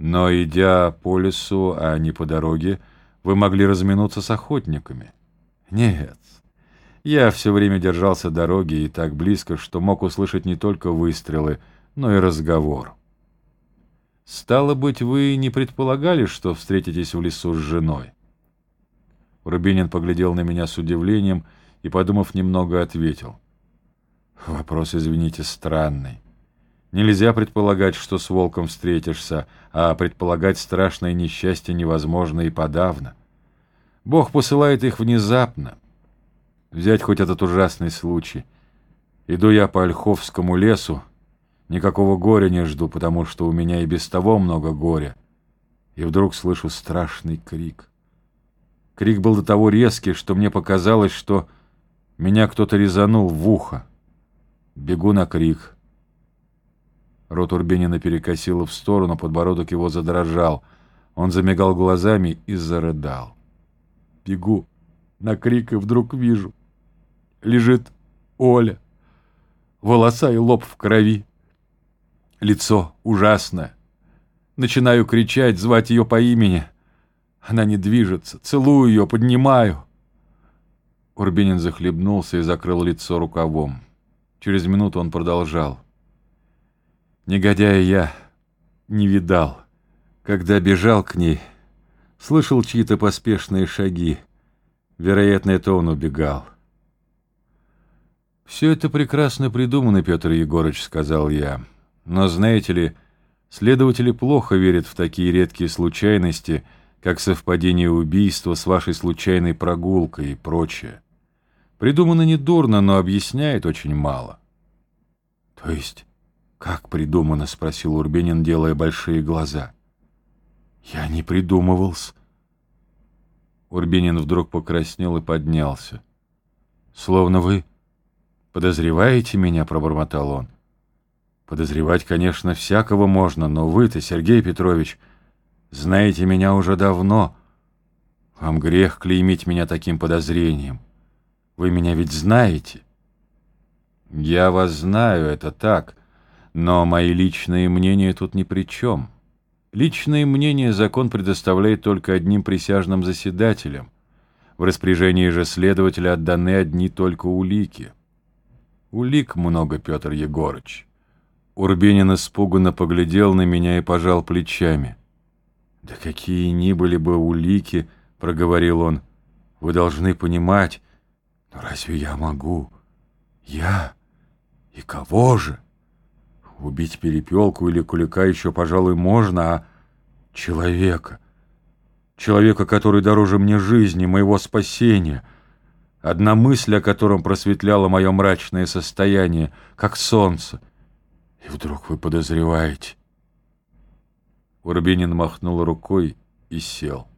Но, идя по лесу, а не по дороге, вы могли разминуться с охотниками. Нет, я все время держался дороги и так близко, что мог услышать не только выстрелы, но и разговор. Стало быть, вы не предполагали, что встретитесь в лесу с женой? Рубинин поглядел на меня с удивлением и, подумав немного, ответил. Вопрос, извините, странный. Нельзя предполагать, что с волком встретишься, а предполагать страшное несчастье невозможно и подавно. Бог посылает их внезапно. Взять хоть этот ужасный случай. Иду я по Ольховскому лесу, никакого горя не жду, потому что у меня и без того много горя. И вдруг слышу страшный крик. Крик был до того резкий, что мне показалось, что меня кто-то резанул в ухо. Бегу на крик. Рот Урбенина перекосило в сторону, подбородок его задрожал. Он замигал глазами и зарыдал. Бегу на крик и вдруг вижу. Лежит Оля. Волоса и лоб в крови. Лицо ужасное. Начинаю кричать, звать ее по имени. Она не движется. Целую ее, поднимаю. Урбенин захлебнулся и закрыл лицо рукавом. Через минуту он продолжал. Негодяя я не видал. Когда бежал к ней, слышал чьи-то поспешные шаги. Вероятно, это он убегал. «Все это прекрасно придумано, Петр Егорыч», — сказал я. «Но, знаете ли, следователи плохо верят в такие редкие случайности, как совпадение убийства с вашей случайной прогулкой и прочее. Придумано недурно, но объясняет очень мало». «То есть, как придумано?» — спросил Урбенин, делая большие глаза. «Я не придумывался». Урбенин вдруг покраснел и поднялся. «Словно вы подозреваете меня?» — пробормотал он. «Подозревать, конечно, всякого можно, но вы-то, Сергей Петрович, знаете меня уже давно. Вам грех клеймить меня таким подозрением. Вы меня ведь знаете?» «Я вас знаю, это так, но мои личные мнения тут ни при чем». Личное мнение закон предоставляет только одним присяжным заседателям. В распоряжении же следователя отданы одни только улики. Улик много, Петр Егорыч. Урбенин испуганно поглядел на меня и пожал плечами. «Да какие ни были бы улики, — проговорил он, — вы должны понимать, но разве я могу? Я? И кого же?» Убить перепелку или кулика еще, пожалуй, можно, а человека... Человека, который дороже мне жизни, моего спасения. Одна мысль, о котором просветляла мое мрачное состояние, как солнце. И вдруг вы подозреваете. Урбинин махнул рукой и сел.